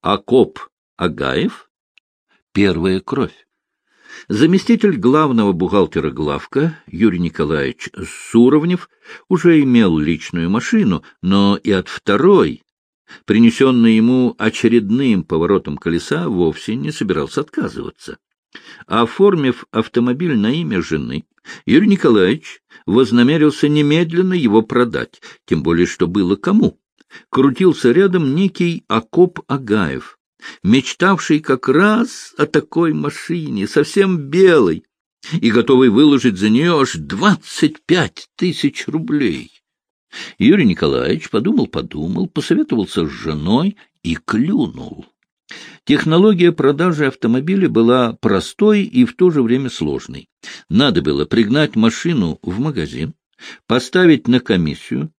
Акоп Агаев — первая кровь. Заместитель главного бухгалтера главка Юрий Николаевич Суровнев уже имел личную машину, но и от второй, принесенной ему очередным поворотом колеса, вовсе не собирался отказываться. Оформив автомобиль на имя жены, Юрий Николаевич вознамерился немедленно его продать, тем более что было кому. Крутился рядом некий Акоп Агаев, мечтавший как раз о такой машине, совсем белой, и готовый выложить за нее аж двадцать пять тысяч рублей. Юрий Николаевич подумал-подумал, посоветовался с женой и клюнул. Технология продажи автомобиля была простой и в то же время сложной. Надо было пригнать машину в магазин, поставить на комиссию,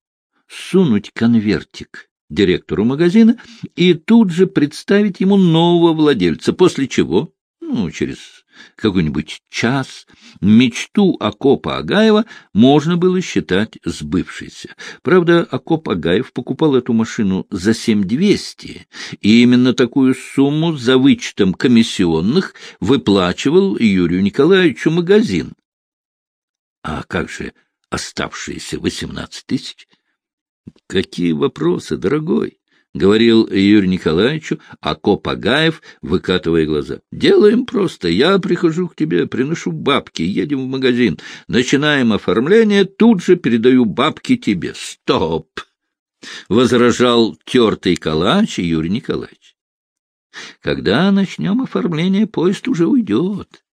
сунуть конвертик директору магазина и тут же представить ему нового владельца, после чего, ну, через какой-нибудь час мечту Акопа Агаева можно было считать сбывшейся. Правда, Акоп Агаев покупал эту машину за 7200, и именно такую сумму за вычетом комиссионных выплачивал Юрию Николаевичу магазин. А как же оставшиеся 18 тысяч? Какие вопросы, дорогой? — говорил Юрий Николаевичу Акоп Агаев, выкатывая глаза. — Делаем просто. Я прихожу к тебе, приношу бабки, едем в магазин, начинаем оформление, тут же передаю бабки тебе. — Стоп! — возражал тертый калач Юрий Николаевич. — Когда начнем оформление, поезд уже уйдет.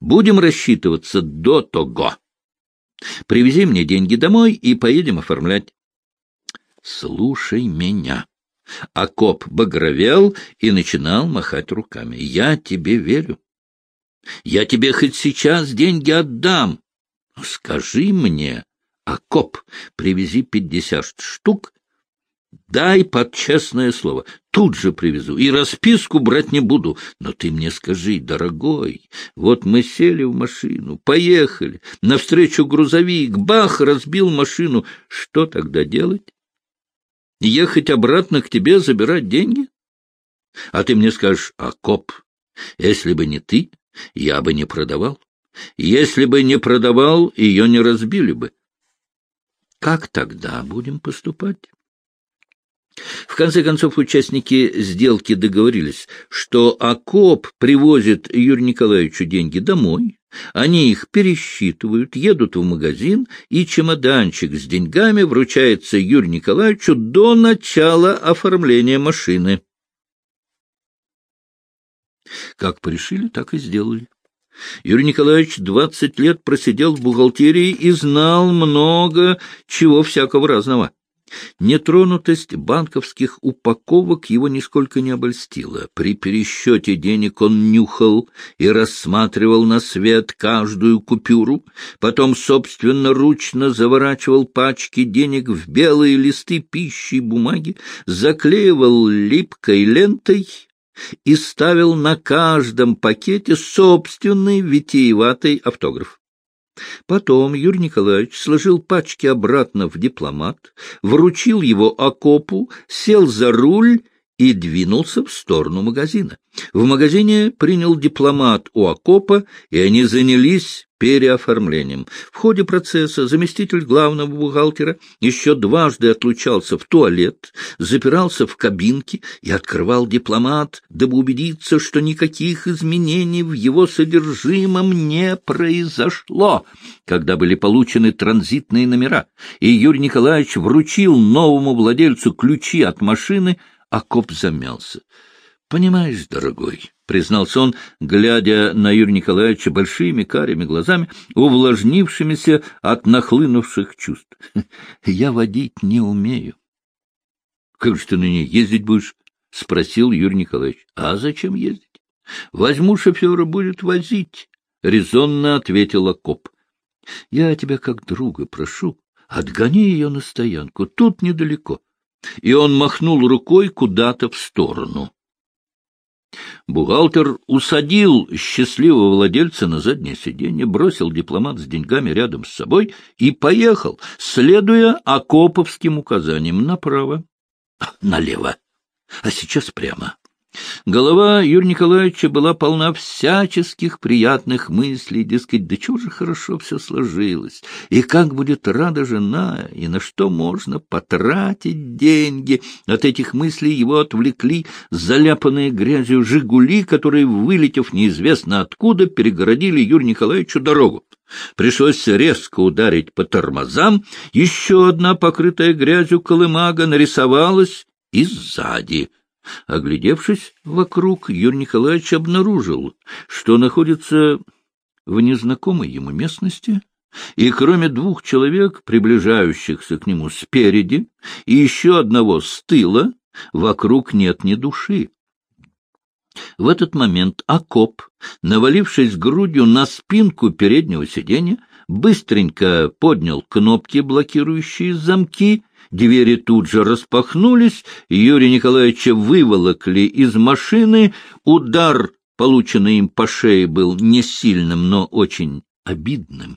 Будем рассчитываться до того. Привези мне деньги домой и поедем оформлять. — Слушай меня. Акоп багровел и начинал махать руками. — Я тебе верю. Я тебе хоть сейчас деньги отдам. Скажи мне, Акоп, привези пятьдесят штук, дай под честное слово, тут же привезу, и расписку брать не буду. Но ты мне скажи, дорогой, вот мы сели в машину, поехали, навстречу грузовик, бах, разбил машину, что тогда делать? Ехать обратно к тебе забирать деньги? А ты мне скажешь, а коп, если бы не ты, я бы не продавал. Если бы не продавал, ее не разбили бы. Как тогда будем поступать? В конце концов, участники сделки договорились, что Акоп привозит Юрию Николаевичу деньги домой, они их пересчитывают, едут в магазин, и чемоданчик с деньгами вручается Юрию Николаевичу до начала оформления машины. Как пришили, так и сделали. Юрий Николаевич двадцать лет просидел в бухгалтерии и знал много чего всякого разного. Нетронутость банковских упаковок его нисколько не обольстила. При пересчете денег он нюхал и рассматривал на свет каждую купюру, потом собственноручно заворачивал пачки денег в белые листы пищи и бумаги, заклеивал липкой лентой и ставил на каждом пакете собственный витиеватый автограф. Потом Юрий Николаевич сложил пачки обратно в дипломат, вручил его окопу, сел за руль и двинулся в сторону магазина. В магазине принял дипломат у окопа, и они занялись переоформлением. В ходе процесса заместитель главного бухгалтера еще дважды отлучался в туалет, запирался в кабинке и открывал дипломат, дабы убедиться, что никаких изменений в его содержимом не произошло. Когда были получены транзитные номера, и Юрий Николаевич вручил новому владельцу ключи от машины, Акоп замялся. Понимаешь, дорогой, — признался он, глядя на Юрия Николаевича большими карими глазами, увлажнившимися от нахлынувших чувств, — я водить не умею. — Как же ты на ней ездить будешь? — спросил Юрий Николаевич. — А зачем ездить? — Возьму шофера, будет возить, — резонно ответил коп. — Я тебя как друга прошу, отгони ее на стоянку, тут недалеко. И он махнул рукой куда-то в сторону. Бухгалтер усадил счастливого владельца на заднее сиденье, бросил дипломат с деньгами рядом с собой и поехал, следуя окоповским указаниям направо, налево, а сейчас прямо. Голова Юрия Николаевича была полна всяческих приятных мыслей, дескать, да чего же хорошо все сложилось, и как будет рада жена, и на что можно потратить деньги. От этих мыслей его отвлекли заляпанные грязью «Жигули», которые, вылетев неизвестно откуда, перегородили Юрию Николаевичу дорогу. Пришлось резко ударить по тормозам, еще одна покрытая грязью колымага нарисовалась и сзади. Оглядевшись вокруг, Юрий Николаевич обнаружил, что находится в незнакомой ему местности, и кроме двух человек, приближающихся к нему спереди, и еще одного с тыла, вокруг нет ни души. В этот момент окоп, навалившись грудью на спинку переднего сиденья, быстренько поднял кнопки, блокирующие замки, Двери тут же распахнулись, Юрия Николаевича выволокли из машины. Удар, полученный им по шее, был не сильным, но очень обидным.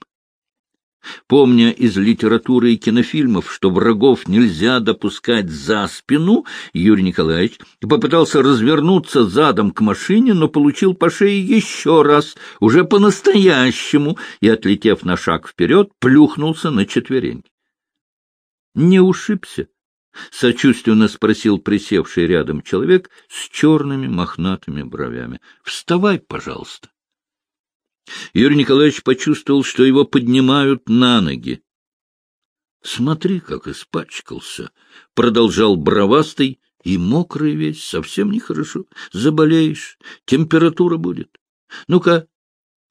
Помня из литературы и кинофильмов, что врагов нельзя допускать за спину, Юрий Николаевич попытался развернуться задом к машине, но получил по шее еще раз, уже по-настоящему, и, отлетев на шаг вперед, плюхнулся на четвереньки. Не ушибся? — сочувственно спросил присевший рядом человек с черными мохнатыми бровями. — Вставай, пожалуйста. Юрий Николаевич почувствовал, что его поднимают на ноги. — Смотри, как испачкался, — продолжал бровастый, — и мокрый весь, совсем нехорошо. Заболеешь, температура будет. Ну-ка,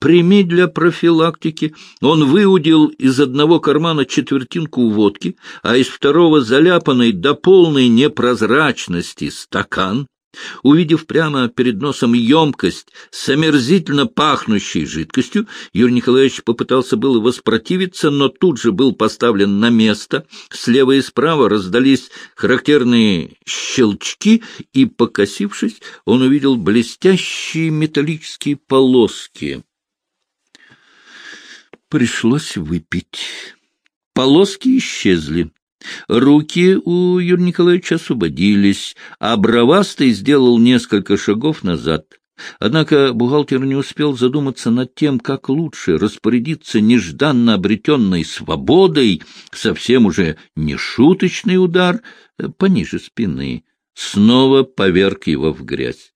Прими для профилактики. Он выудил из одного кармана четвертинку водки, а из второго заляпанный до полной непрозрачности стакан. Увидев прямо перед носом емкость с омерзительно пахнущей жидкостью, Юрий Николаевич попытался было воспротивиться, но тут же был поставлен на место. Слева и справа раздались характерные щелчки, и, покосившись, он увидел блестящие металлические полоски пришлось выпить. Полоски исчезли. Руки у Юрия Николаевича освободились, а Бравастый сделал несколько шагов назад. Однако бухгалтер не успел задуматься над тем, как лучше распорядиться нежданно обретенной свободой, совсем уже не шуточный удар, э, пониже спины, снова поверг его в грязь.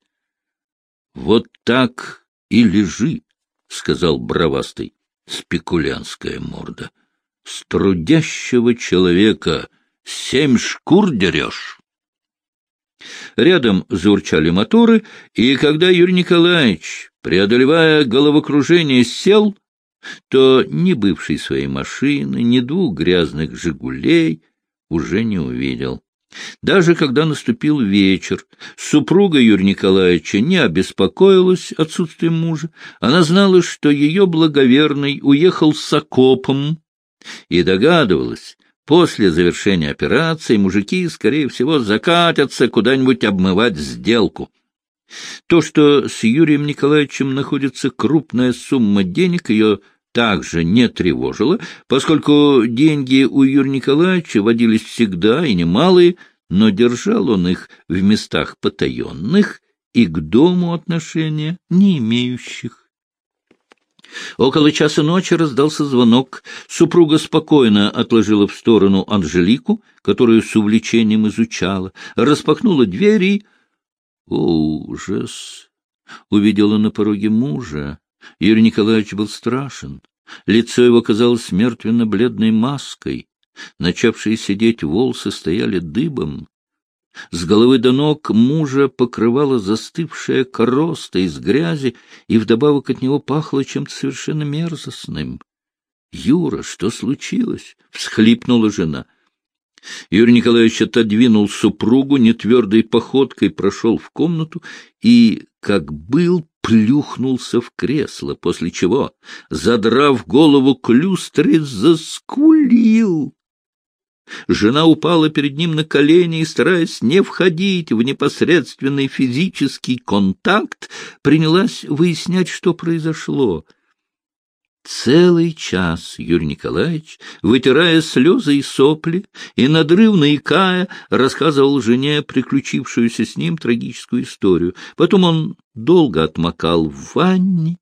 — Вот так и лежи, — сказал Бравастый спекулянская морда. С трудящего человека семь шкур дерешь. Рядом заурчали моторы, и когда Юрий Николаевич, преодолевая головокружение, сел, то ни бывшей своей машины, ни двух грязных «Жигулей» уже не увидел. Даже когда наступил вечер, супруга Юрия Николаевича не обеспокоилась отсутствием мужа. Она знала, что ее благоверный уехал с окопом, и догадывалась, после завершения операции мужики, скорее всего, закатятся куда-нибудь обмывать сделку. То, что с Юрием Николаевичем находится крупная сумма денег, ее также не тревожило, поскольку деньги у Юрия Николаевича водились всегда и немалые, но держал он их в местах потаенных и к дому отношения не имеющих. Около часа ночи раздался звонок. Супруга спокойно отложила в сторону Анжелику, которую с увлечением изучала, распахнула двери. О, ужас! Увидела на пороге мужа, Юрий Николаевич был страшен. Лицо его казалось мертвенно-бледной маской. Начавшие сидеть волосы стояли дыбом. С головы до ног мужа покрывала застывшая короста из грязи, и вдобавок от него пахло чем-то совершенно мерзостным. — Юра, что случилось? — всхлипнула жена. Юрий Николаевич отодвинул супругу, нетвердой походкой прошел в комнату и, как был, плюхнулся в кресло, после чего, задрав голову к люстре, заскулил. Жена упала перед ним на колени и, стараясь не входить в непосредственный физический контакт, принялась выяснять, что произошло. Целый час Юрий Николаевич, вытирая слезы и сопли и надрывно икая, рассказывал жене приключившуюся с ним трагическую историю. Потом он долго отмокал в ванне,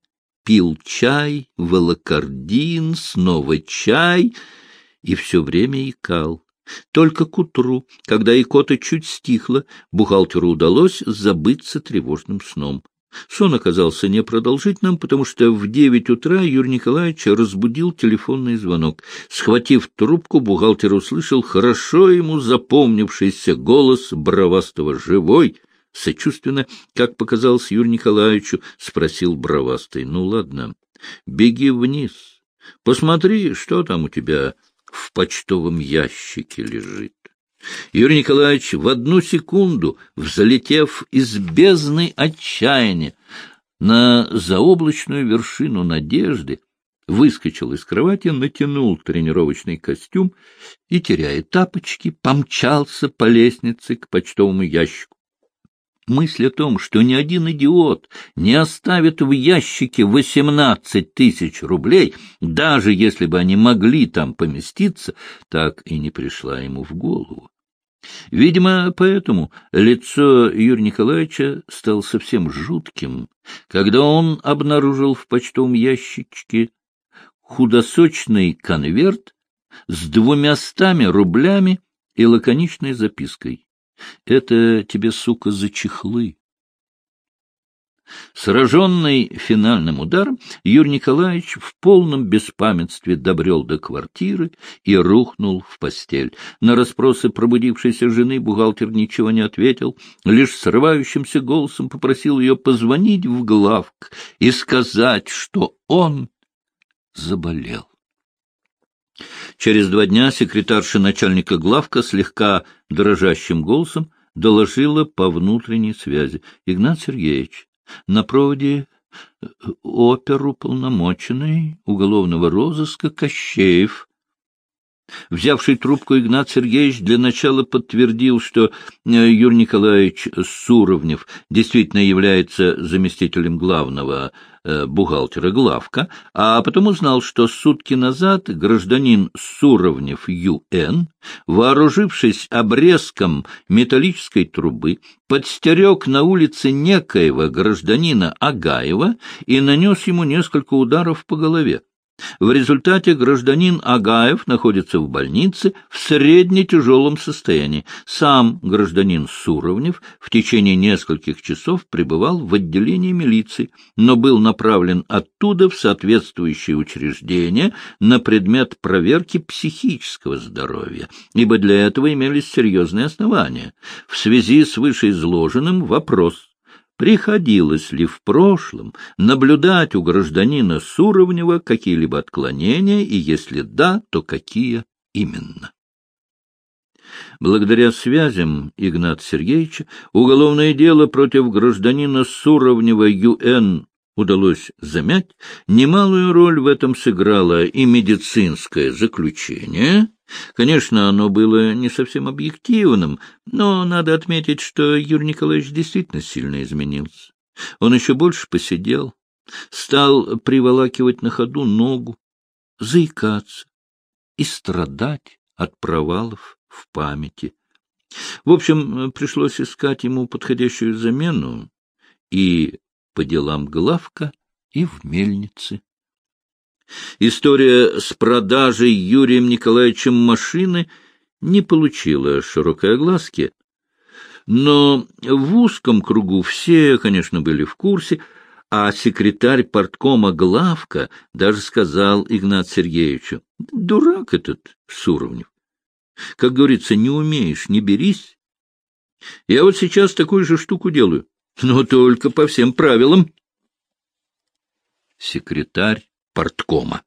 пил чай, волокордин, снова чай и все время икал. Только к утру, когда икота чуть стихла, бухгалтеру удалось забыться тревожным сном. Сон оказался непродолжительным, потому что в девять утра Юрий Николаевич разбудил телефонный звонок. Схватив трубку, бухгалтер услышал хорошо ему запомнившийся голос Бравастого «Живой!» Сочувственно, как показалось Юрию Николаевичу, спросил Бравастый. «Ну, ладно, беги вниз, посмотри, что там у тебя в почтовом ящике лежит». Юрий Николаевич в одну секунду, взлетев из бездны отчаяния на заоблачную вершину надежды, выскочил из кровати, натянул тренировочный костюм и, теряя тапочки, помчался по лестнице к почтовому ящику. Мысль о том, что ни один идиот не оставит в ящике восемнадцать тысяч рублей, даже если бы они могли там поместиться, так и не пришла ему в голову. Видимо, поэтому лицо Юрия Николаевича стало совсем жутким, когда он обнаружил в почтовом ящичке худосочный конверт с двумястами рублями и лаконичной запиской. «Это тебе, сука, за чехлы». Сраженный финальным ударом, Юрий Николаевич в полном беспамятстве добрел до квартиры и рухнул в постель. На расспросы пробудившейся жены бухгалтер ничего не ответил, лишь срывающимся голосом попросил ее позвонить в главк и сказать, что он заболел. Через два дня секретарша начальника главка слегка дрожащим голосом доложила по внутренней связи. — Игнат Сергеевич, на проводе э, оперу полномоченный уголовного розыска Кощеев. Взявший трубку Игнат Сергеевич для начала подтвердил, что э, Юрий Николаевич Суровнев действительно является заместителем главного Э, бухгалтера Главка, а потом узнал, что сутки назад гражданин Суровнев Ю.Н., вооружившись обрезком металлической трубы, подстерег на улице некоего гражданина Агаева и нанес ему несколько ударов по голове. В результате гражданин Агаев находится в больнице в средне-тяжелом состоянии. Сам гражданин Суровнев в течение нескольких часов пребывал в отделении милиции, но был направлен оттуда в соответствующее учреждение на предмет проверки психического здоровья, ибо для этого имелись серьезные основания. В связи с вышеизложенным вопрос приходилось ли в прошлом наблюдать у гражданина Суровнева какие-либо отклонения, и если да, то какие именно. Благодаря связям Игната Сергеевича уголовное дело против гражданина Суровнева ЮН удалось замять, немалую роль в этом сыграло и медицинское заключение. Конечно, оно было не совсем объективным, но надо отметить, что Юрий Николаевич действительно сильно изменился. Он еще больше посидел, стал приволакивать на ходу ногу, заикаться и страдать от провалов в памяти. В общем, пришлось искать ему подходящую замену, и по делам главка и в мельнице. История с продажей Юрием Николаевичем машины не получила широкой огласки, но в узком кругу все, конечно, были в курсе, а секретарь порткома Главка даже сказал Игнат Сергеевичу, «Дурак этот Суровнев. Как говорится, не умеешь, не берись. Я вот сейчас такую же штуку делаю но только по всем правилам. Секретарь порткома.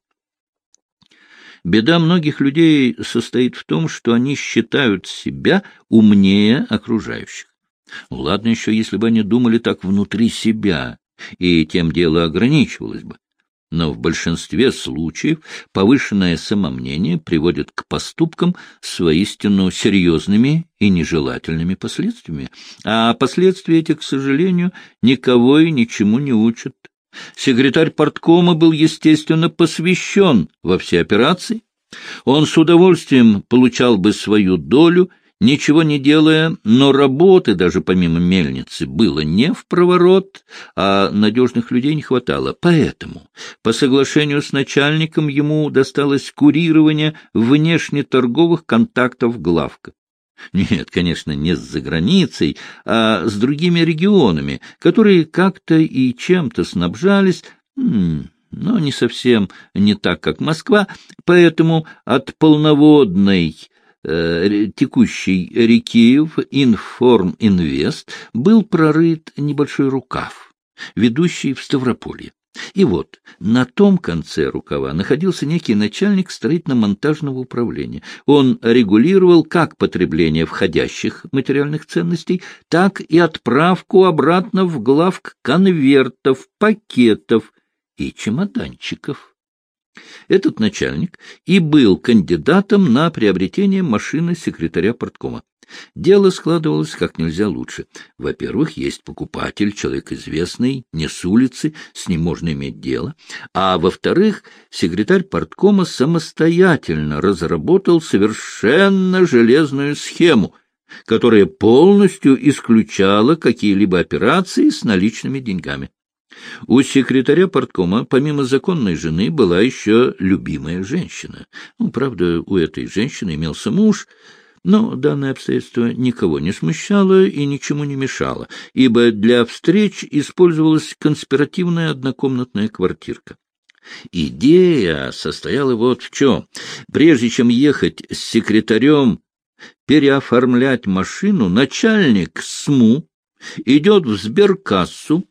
Беда многих людей состоит в том, что они считают себя умнее окружающих. Ладно еще, если бы они думали так внутри себя, и тем дело ограничивалось бы но в большинстве случаев повышенное самомнение приводит к поступкам с воистину серьезными и нежелательными последствиями. А последствия эти, к сожалению, никого и ничему не учат. Секретарь порткома был, естественно, посвящен во все операции. Он с удовольствием получал бы свою долю, ничего не делая, но работы, даже помимо мельницы, было не в проворот, а надежных людей не хватало. Поэтому, по соглашению с начальником, ему досталось курирование внешнеторговых контактов главка. Нет, конечно, не с заграницей, а с другими регионами, которые как-то и чем-то снабжались, но не совсем не так, как Москва, поэтому от полноводной текущей реки в Информ Инвест был прорыт небольшой рукав, ведущий в Ставрополье. И вот на том конце рукава находился некий начальник строительно-монтажного управления. Он регулировал как потребление входящих материальных ценностей, так и отправку обратно в главк конвертов, пакетов и чемоданчиков. Этот начальник и был кандидатом на приобретение машины секретаря порткома. Дело складывалось как нельзя лучше. Во-первых, есть покупатель, человек известный, не с улицы, с ним можно иметь дело. А во-вторых, секретарь порткома самостоятельно разработал совершенно железную схему, которая полностью исключала какие-либо операции с наличными деньгами. У секретаря порткома, помимо законной жены, была еще любимая женщина. Ну, правда, у этой женщины имелся муж — но данное обстоятельство никого не смущало и ничему не мешало, ибо для встреч использовалась конспиративная однокомнатная квартирка. Идея состояла вот в чем. Прежде чем ехать с секретарем переоформлять машину, начальник СМУ идет в сберкассу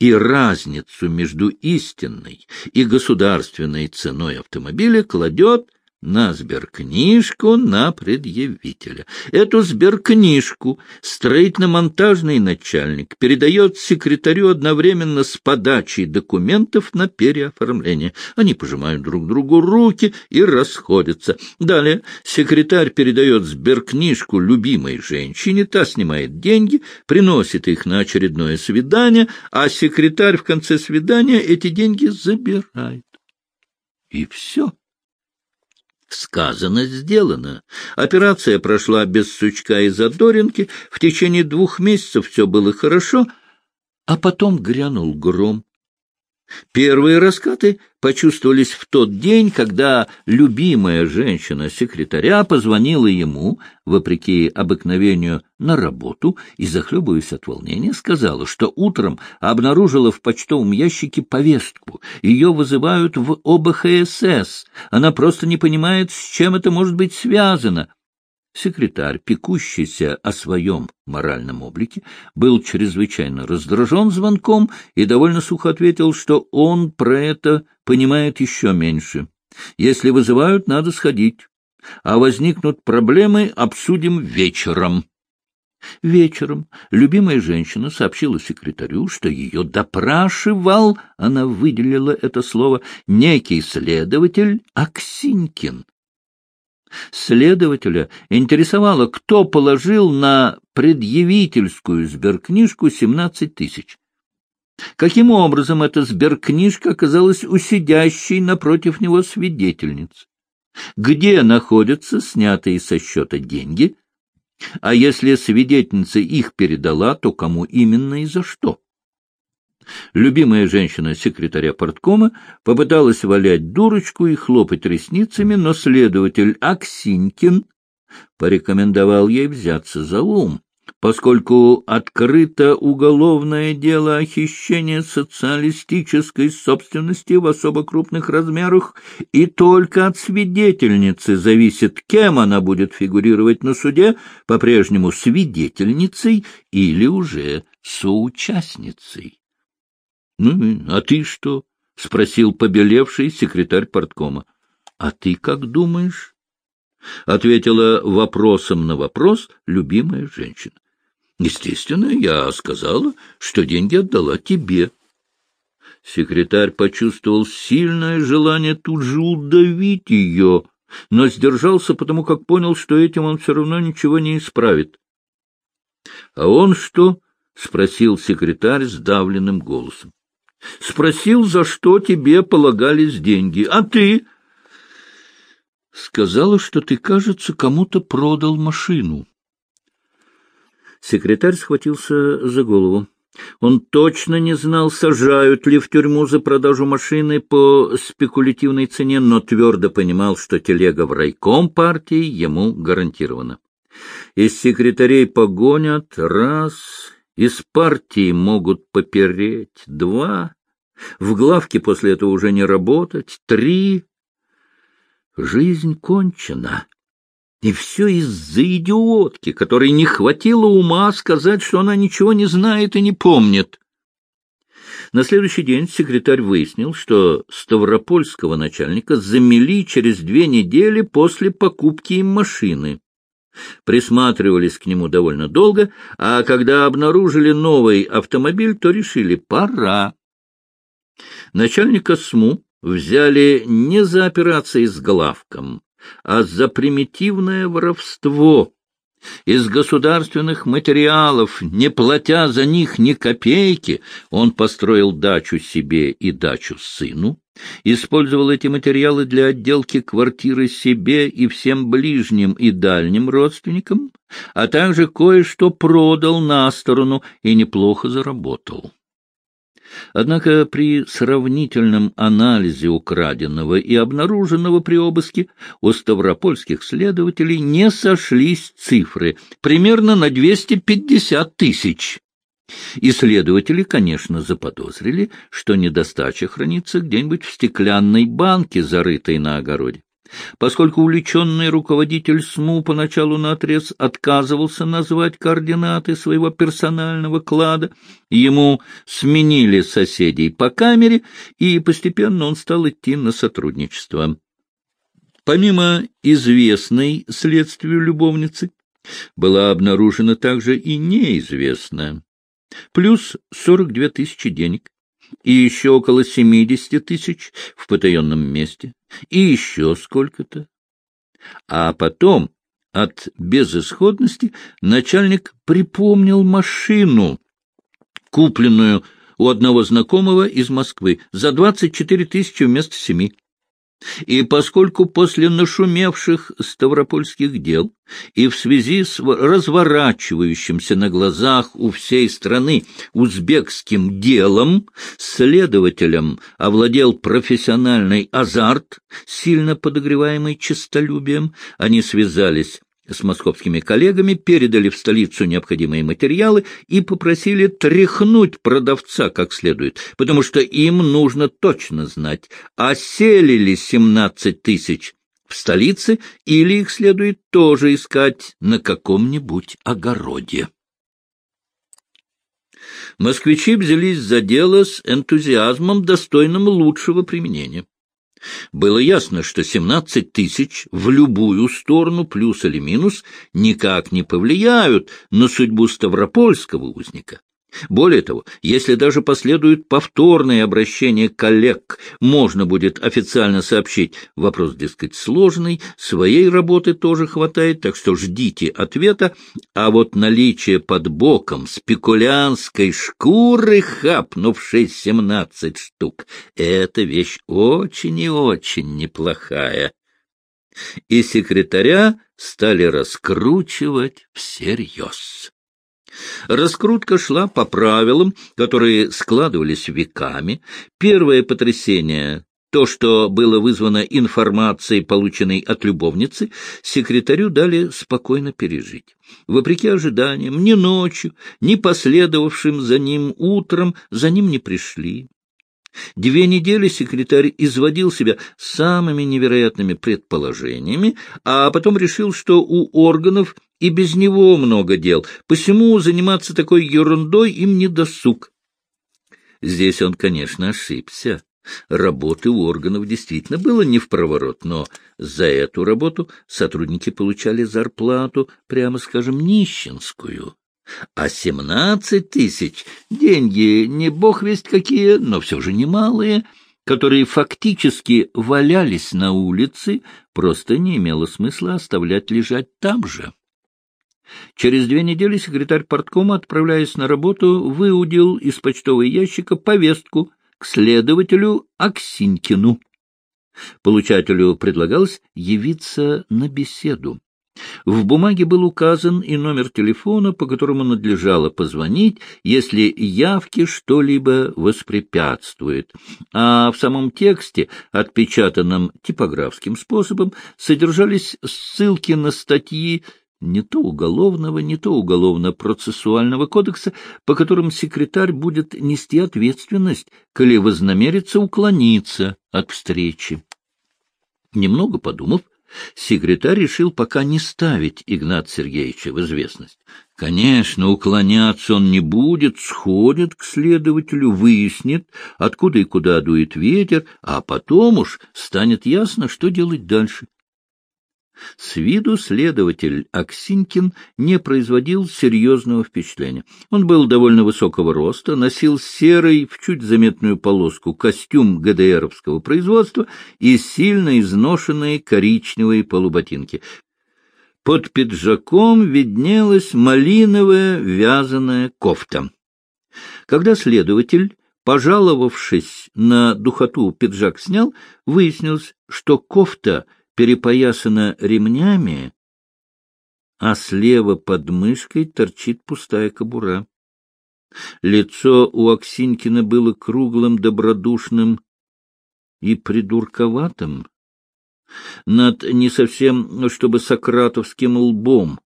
и разницу между истинной и государственной ценой автомобиля кладет на сберкнижку на предъявителя. Эту сберкнижку строительно-монтажный начальник передает секретарю одновременно с подачей документов на переоформление. Они пожимают друг другу руки и расходятся. Далее секретарь передает сберкнижку любимой женщине, та снимает деньги, приносит их на очередное свидание, а секретарь в конце свидания эти деньги забирает. И все. Сказано, сделано. Операция прошла без сучка и задоринки. В течение двух месяцев все было хорошо, а потом грянул гром. Первые раскаты почувствовались в тот день, когда любимая женщина-секретаря позвонила ему, вопреки обыкновению, на работу и, захлебываясь от волнения, сказала, что утром обнаружила в почтовом ящике повестку. Ее вызывают в ОБХСС. Она просто не понимает, с чем это может быть связано. Секретарь, пекущийся о своем моральном облике, был чрезвычайно раздражен звонком и довольно сухо ответил, что он про это понимает еще меньше. Если вызывают, надо сходить. А возникнут проблемы, обсудим вечером. Вечером любимая женщина сообщила секретарю, что ее допрашивал, она выделила это слово, некий следователь Аксинькин. Следователя интересовало, кто положил на предъявительскую сберкнижку 17 тысяч. Каким образом эта сберкнижка оказалась у сидящей напротив него свидетельницы? Где находятся снятые со счета деньги? А если свидетельница их передала, то кому именно и за что? Любимая женщина секретаря порткома попыталась валять дурочку и хлопать ресницами, но следователь Аксинькин порекомендовал ей взяться за ум, поскольку открыто уголовное дело о хищении социалистической собственности в особо крупных размерах, и только от свидетельницы зависит, кем она будет фигурировать на суде, по-прежнему свидетельницей или уже соучастницей. — Ну, а ты что? — спросил побелевший секретарь порткома. — А ты как думаешь? — ответила вопросом на вопрос любимая женщина. — Естественно, я сказала, что деньги отдала тебе. Секретарь почувствовал сильное желание тут же удавить ее, но сдержался, потому как понял, что этим он все равно ничего не исправит. — А он что? — спросил секретарь сдавленным голосом. Спросил, за что тебе полагались деньги. А ты? Сказала, что ты, кажется, кому-то продал машину. Секретарь схватился за голову. Он точно не знал, сажают ли в тюрьму за продажу машины по спекулятивной цене, но твердо понимал, что телега в райком партии ему гарантирована. Из секретарей погонят раз, из партии могут попереть два, в главке после этого уже не работать три. Жизнь кончена. И все из-за идиотки, которой не хватило ума сказать, что она ничего не знает и не помнит. На следующий день секретарь выяснил, что ставропольского начальника замели через две недели после покупки им машины. Присматривались к нему довольно долго, а когда обнаружили новый автомобиль, то решили — пора. Начальника СМУ взяли не за операции с главком, а за примитивное воровство. Из государственных материалов, не платя за них ни копейки, он построил дачу себе и дачу сыну, использовал эти материалы для отделки квартиры себе и всем ближним и дальним родственникам, а также кое-что продал на сторону и неплохо заработал. Однако при сравнительном анализе украденного и обнаруженного при обыске у ставропольских следователей не сошлись цифры примерно на 250 тысяч. Исследователи, конечно, заподозрили, что недостача хранится где-нибудь в стеклянной банке, зарытой на огороде. Поскольку увлеченный руководитель СМУ поначалу наотрез отказывался назвать координаты своего персонального клада, ему сменили соседей по камере, и постепенно он стал идти на сотрудничество. Помимо известной следствию любовницы, была обнаружена также и неизвестная. Плюс 42 тысячи денег, и еще около семидесяти тысяч в потаенном месте, и еще сколько-то. А потом от безысходности начальник припомнил машину, купленную у одного знакомого из Москвы за двадцать четыре тысячи вместо семи. И поскольку после нашумевших ставропольских дел и в связи с разворачивающимся на глазах у всей страны узбекским делом следователем овладел профессиональный азарт, сильно подогреваемый честолюбием, они связались с московскими коллегами, передали в столицу необходимые материалы и попросили тряхнуть продавца как следует, потому что им нужно точно знать, осели ли 17 тысяч в столице или их следует тоже искать на каком-нибудь огороде. Москвичи взялись за дело с энтузиазмом, достойным лучшего применения. Было ясно, что 17 тысяч в любую сторону, плюс или минус, никак не повлияют на судьбу Ставропольского узника. Более того, если даже последует повторное обращение коллег, можно будет официально сообщить, вопрос, дескать, сложный, своей работы тоже хватает, так что ждите ответа, а вот наличие под боком спекулянской шкуры, хапнувшей семнадцать штук, это вещь очень и очень неплохая. И секретаря стали раскручивать всерьез. Раскрутка шла по правилам, которые складывались веками. Первое потрясение то, что было вызвано информацией, полученной от любовницы, секретарю дали спокойно пережить. Вопреки ожиданиям, ни ночью, ни последовавшим за ним утром за ним не пришли. Две недели секретарь изводил себя самыми невероятными предположениями, а потом решил, что у органов и без него много дел, посему заниматься такой ерундой им не досуг. Здесь он, конечно, ошибся. Работы у органов действительно было не в проворот, но за эту работу сотрудники получали зарплату, прямо скажем, нищенскую. А семнадцать тысяч — деньги не бог весть какие, но все же немалые, которые фактически валялись на улице, просто не имело смысла оставлять лежать там же. Через две недели секретарь порткома, отправляясь на работу, выудил из почтового ящика повестку к следователю Аксинькину. Получателю предлагалось явиться на беседу. В бумаге был указан и номер телефона, по которому надлежало позвонить, если явке что-либо воспрепятствует. А в самом тексте, отпечатанном типографским способом, содержались ссылки на статьи не то уголовного, не то уголовно-процессуального кодекса, по которым секретарь будет нести ответственность, коли вознамерится уклониться от встречи. Немного подумав, секретарь решил пока не ставить Игнат Сергеевича в известность. Конечно, уклоняться он не будет, сходит к следователю, выяснит, откуда и куда дует ветер, а потом уж станет ясно, что делать дальше. С виду следователь Аксинькин не производил серьезного впечатления. Он был довольно высокого роста, носил серый, в чуть заметную полоску, костюм ГДРовского производства и сильно изношенные коричневые полуботинки. Под пиджаком виднелась малиновая вязаная кофта. Когда следователь пожаловавшись на духоту, пиджак снял, выяснилось, что кофта — перепоясана ремнями, а слева под мышкой торчит пустая кобура. Лицо у Аксинькина было круглым, добродушным и придурковатым. Над не совсем, чтобы сократовским лбом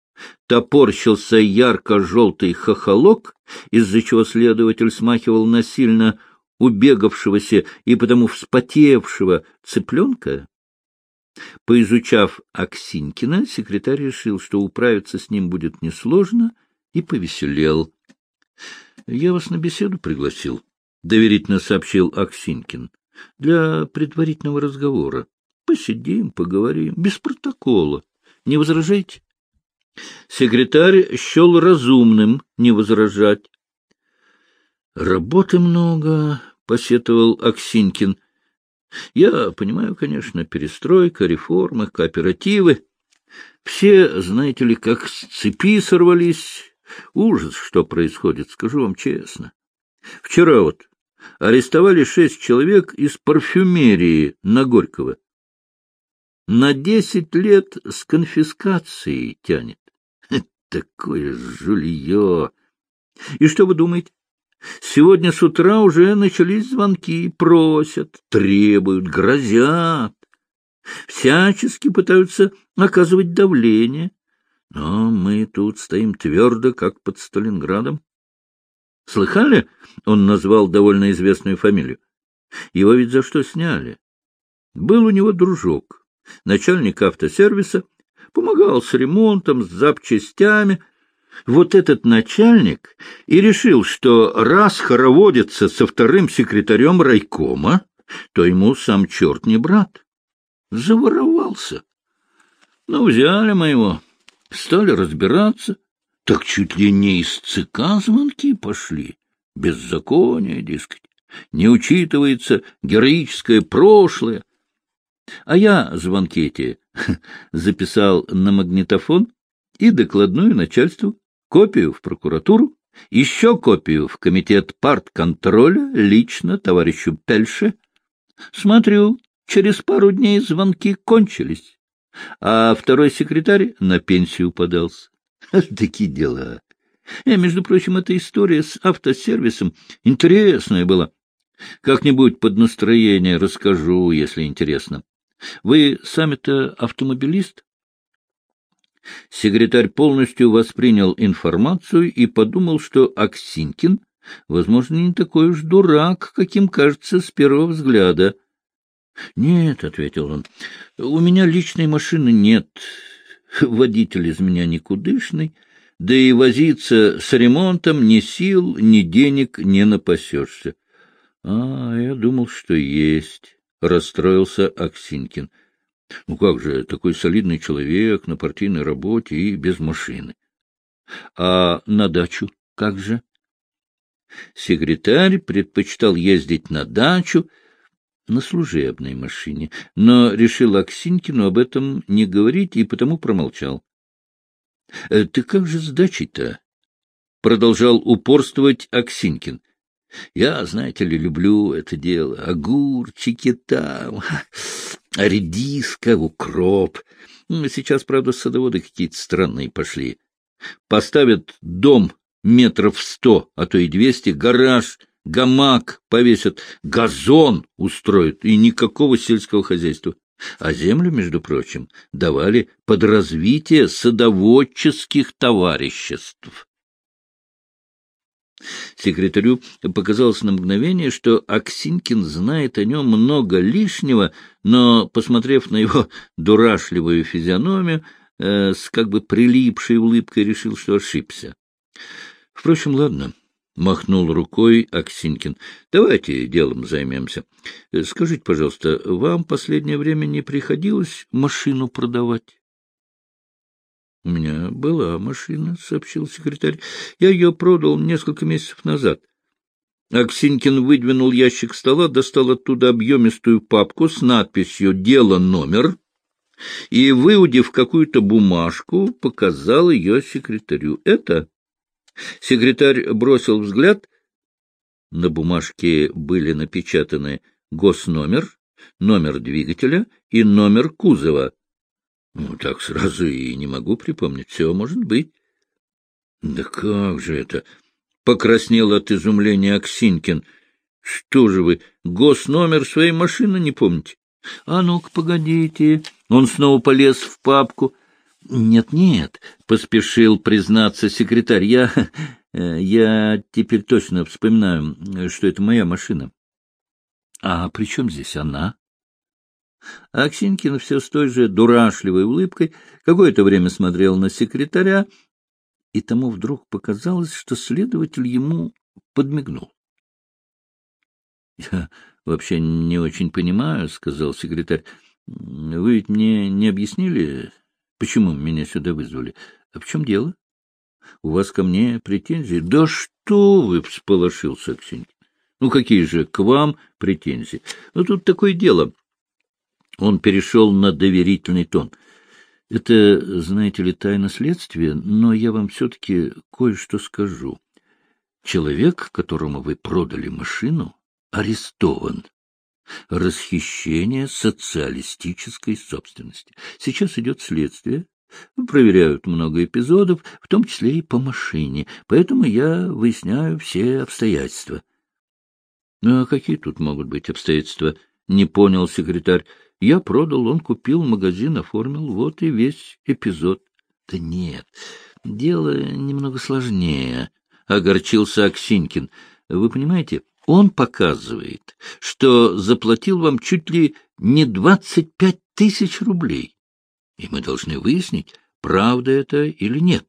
топорщился ярко-желтый хохолок, из-за чего следователь смахивал насильно убегавшегося и потому вспотевшего цыпленка. Поизучав Аксинькина, секретарь решил, что управиться с ним будет несложно, и повеселел. — Я вас на беседу пригласил, — доверительно сообщил Аксинькин, — для предварительного разговора. Посидим, поговорим, без протокола. Не возражаете? Секретарь счел разумным не возражать. — Работы много, — посетовал Аксинькин. Я понимаю, конечно, перестройка, реформы, кооперативы. Все, знаете ли, как с цепи сорвались. Ужас, что происходит, скажу вам честно. Вчера вот арестовали шесть человек из парфюмерии на Горького. На десять лет с конфискацией тянет. Такое жулье! И что вы думаете? Сегодня с утра уже начались звонки, просят, требуют, грозят. Всячески пытаются оказывать давление. Но мы тут стоим твердо, как под Сталинградом. Слыхали? Он назвал довольно известную фамилию. Его ведь за что сняли? Был у него дружок, начальник автосервиса, помогал с ремонтом, с запчастями, вот этот начальник и решил, что раз хороводится со вторым секретарем райкома, то ему сам черт не брат. Заворовался. Ну, взяли мы его, стали разбираться, так чуть ли не из ЦК звонки пошли. Беззаконие, дескать. Не учитывается героическое прошлое. А я звонки эти записал на магнитофон и докладную начальству копию в прокуратуру, еще копию в комитет партконтроля лично товарищу Пельше. Смотрю, через пару дней звонки кончились, а второй секретарь на пенсию подался. Такие дела. И, между прочим, эта история с автосервисом интересная была. Как-нибудь под настроение расскажу, если интересно. Вы сами-то автомобилист? Секретарь полностью воспринял информацию и подумал, что Аксинкин, возможно, не такой уж дурак, каким кажется с первого взгляда. — Нет, — ответил он, — у меня личной машины нет. Водитель из меня никудышный, да и возиться с ремонтом ни сил, ни денег не напасешься. — А, я думал, что есть, — расстроился Аксинкин. — ну как же, такой солидный человек на партийной работе и без машины. А на дачу как же? Секретарь предпочитал ездить на дачу на служебной машине, но решил Аксинкину об этом не говорить и потому промолчал. «Э, — Ты как же с дачей-то? — продолжал упорствовать Аксинькин. Я, знаете ли, люблю это дело. Огурчики там, редиска, укроп. Сейчас, правда, садоводы какие-то странные пошли. Поставят дом метров сто, а то и двести, гараж, гамак повесят, газон устроят, и никакого сельского хозяйства. А землю, между прочим, давали под развитие садоводческих товариществ. Секретарю показалось на мгновение, что Аксинкин знает о нем много лишнего, но, посмотрев на его дурашливую физиономию, э, с как бы прилипшей улыбкой решил, что ошибся. Впрочем, ладно, — махнул рукой Аксинкин. — Давайте делом займемся. Скажите, пожалуйста, вам последнее время не приходилось машину продавать? — У меня была машина, — сообщил секретарь. — Я ее продал несколько месяцев назад. Аксинкин выдвинул ящик стола, достал оттуда объемистую папку с надписью «Дело номер» и, выудив какую-то бумажку, показал ее секретарю. — Это... Секретарь бросил взгляд. На бумажке были напечатаны госномер, номер двигателя и номер кузова. Ну, так сразу и не могу припомнить. Все может быть. Да как же это? Покраснел от изумления Аксинкин. Что же вы, госномер своей машины не помните? А ну-ка, погодите. Он снова полез в папку. Нет-нет, поспешил признаться секретарь. Я... я теперь точно вспоминаю, что это моя машина. А при чем здесь она? Аксинкин все с той же дурашливой улыбкой какое-то время смотрел на секретаря, и тому вдруг показалось, что следователь ему подмигнул. — Я вообще не очень понимаю, — сказал секретарь. — Вы ведь мне не объяснили, почему меня сюда вызвали? А в чем дело? У вас ко мне претензии? — Да что вы! — всполошился Аксинкин. — Ну, какие же к вам претензии? Ну, тут такое дело. Он перешел на доверительный тон. Это, знаете ли, тайна следствия, но я вам все-таки кое-что скажу. Человек, которому вы продали машину, арестован. Расхищение социалистической собственности. Сейчас идет следствие. Проверяют много эпизодов, в том числе и по машине, поэтому я выясняю все обстоятельства. Ну, — А какие тут могут быть обстоятельства? — не понял секретарь. Я продал, он купил, магазин оформил, вот и весь эпизод. Да нет, дело немного сложнее, — огорчился Аксинькин. Вы понимаете, он показывает, что заплатил вам чуть ли не двадцать пять тысяч рублей. И мы должны выяснить, правда это или нет.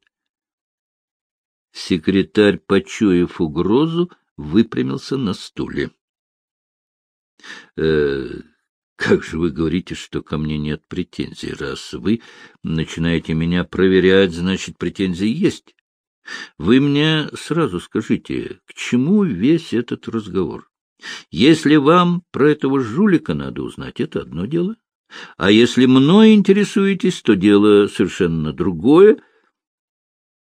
Секретарь, почуяв угрозу, выпрямился на стуле. Э, как же вы говорите, что ко мне нет претензий? Раз вы начинаете меня проверять, значит, претензии есть. Вы мне сразу скажите, к чему весь этот разговор? Если вам про этого жулика надо узнать, это одно дело. А если мной интересуетесь, то дело совершенно другое.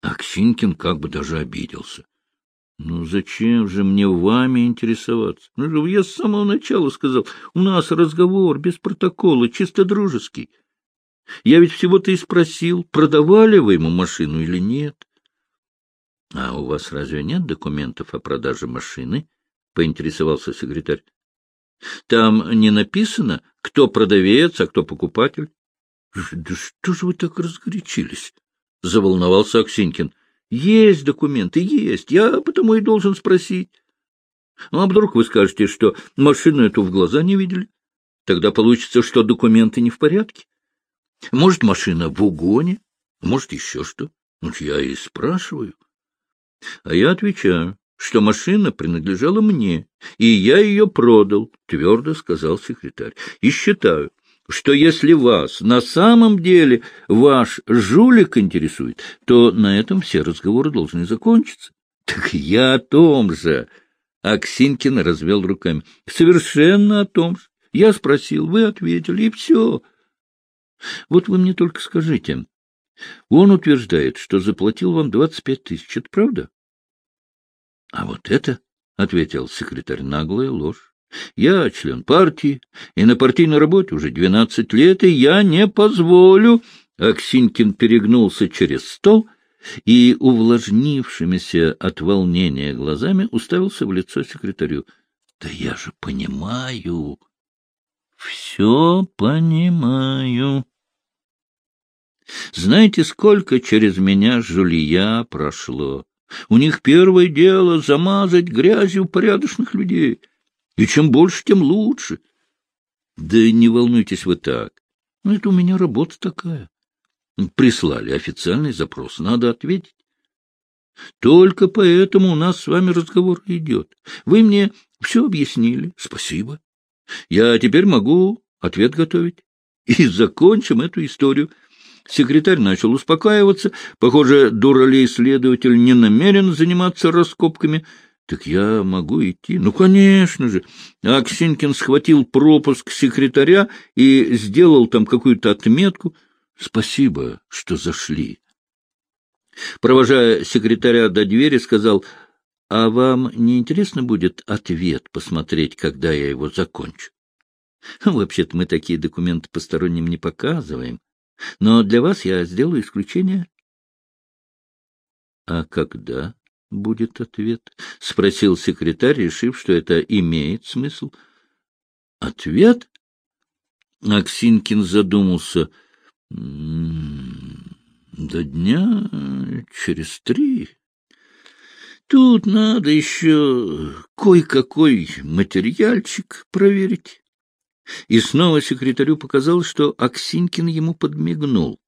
Аксинкин как бы даже обиделся. Ну, зачем же мне вами интересоваться? Ну, я с самого начала сказал, у нас разговор без протокола, чисто дружеский. Я ведь всего-то и спросил, продавали вы ему машину или нет. — А у вас разве нет документов о продаже машины? — поинтересовался секретарь. — Там не написано, кто продавец, а кто покупатель. — Да что же вы так разгорячились? — заволновался Аксинькин. Есть документы, есть. Я потому и должен спросить. Ну, а вдруг вы скажете, что машину эту в глаза не видели? Тогда получится, что документы не в порядке. Может, машина в угоне, может, еще что. Ну, я и спрашиваю. А я отвечаю, что машина принадлежала мне, и я ее продал, — твердо сказал секретарь. И считаю, что если вас на самом деле ваш жулик интересует, то на этом все разговоры должны закончиться. Так я о том же. Аксинкин развел руками. Совершенно о том же. Я спросил, вы ответили, и все. Вот вы мне только скажите. Он утверждает, что заплатил вам двадцать пять тысяч. Это правда? А вот это ответил секретарь, — наглая ложь. Я член партии, и на партийной работе уже двенадцать лет, и я не позволю... Аксинькин перегнулся через стол и, увлажнившимися от волнения глазами, уставился в лицо секретарю. — Да я же понимаю, все понимаю. Знаете, сколько через меня жулья прошло? У них первое дело — замазать грязью порядочных людей. И чем больше, тем лучше. Да не волнуйтесь вы так. Ну, это у меня работа такая. Прислали официальный запрос, надо ответить. Только поэтому у нас с вами разговор идет. Вы мне все объяснили. Спасибо. Я теперь могу ответ готовить. И закончим эту историю. Секретарь начал успокаиваться. Похоже, дуралей-следователь не намерен заниматься раскопками. Так я могу идти? Ну, конечно же. Аксинкин схватил пропуск секретаря и сделал там какую-то отметку. Спасибо, что зашли. Провожая секретаря до двери, сказал, а вам не интересно будет ответ посмотреть, когда я его закончу? Вообще-то мы такие документы посторонним не показываем. Но для вас я сделаю исключение. — А когда будет ответ? — спросил секретарь, решив, что это имеет смысл. — Ответ? Аксинкин задумался. «М-м, — До дня через три. Тут надо еще кое-какой материальчик проверить. И снова секретарю показалось, что Аксинькин ему подмигнул.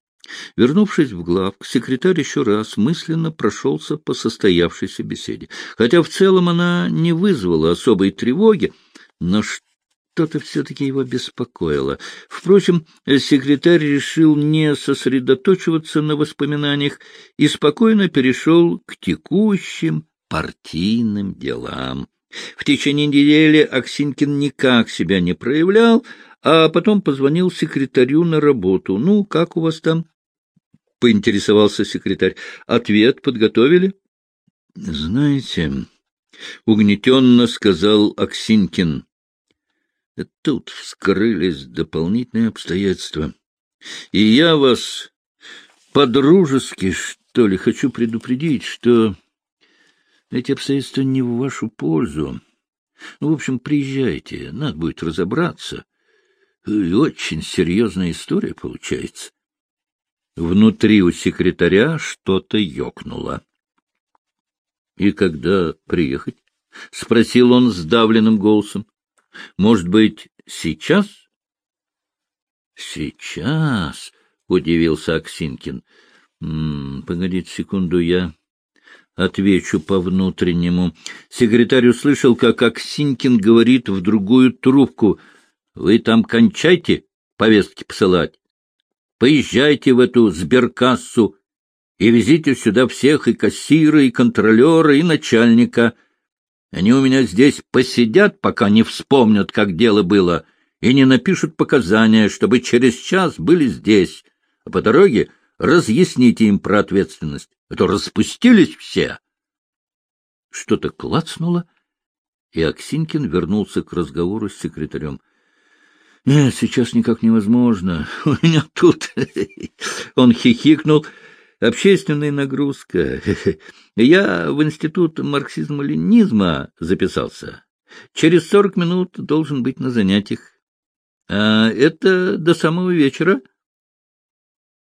Вернувшись в главк, секретарь еще раз мысленно прошелся по состоявшейся беседе. Хотя в целом она не вызвала особой тревоги, но что-то все-таки его беспокоило. Впрочем, секретарь решил не сосредоточиваться на воспоминаниях и спокойно перешел к текущим партийным делам. В течение недели Аксинькин никак себя не проявлял, а потом позвонил секретарю на работу. — Ну, как у вас там? — поинтересовался секретарь. — Ответ подготовили? — Знаете, — угнетенно сказал Аксинькин, — тут вскрылись дополнительные обстоятельства. И я вас по-дружески, что ли, хочу предупредить, что эти обстоятельства не в вашу пользу. Ну, в общем, приезжайте, надо будет разобраться. Очень серьезная история получается. Внутри у секретаря что-то ёкнуло. — И когда приехать? — спросил он сдавленным голосом. — Может быть, сейчас? — Сейчас? — удивился Аксинкин. — Погодите секунду, я Отвечу по-внутреннему. Секретарь услышал, как Аксинькин говорит в другую трубку. — Вы там кончайте повестки посылать. Поезжайте в эту сберкассу и везите сюда всех и кассира, и контролера, и начальника. Они у меня здесь посидят, пока не вспомнят, как дело было, и не напишут показания, чтобы через час были здесь, а по дороге разъясните им про ответственность а то распустились все. Что-то клацнуло, и Аксинкин вернулся к разговору с секретарем. — Нет, сейчас никак невозможно. У меня тут... Он хихикнул. Общественная нагрузка. Я в институт марксизма-ленинизма записался. Через сорок минут должен быть на занятиях. А это до самого вечера.